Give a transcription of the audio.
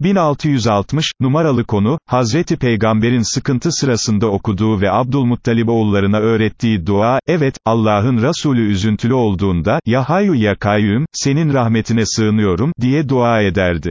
1660, numaralı konu, Hazreti Peygamber'in sıkıntı sırasında okuduğu ve Abdülmuttalib oğullarına öğrettiği dua, evet, Allah'ın Resulü üzüntülü olduğunda, ya Hayyu ya Kayyum, senin rahmetine sığınıyorum, diye dua ederdi.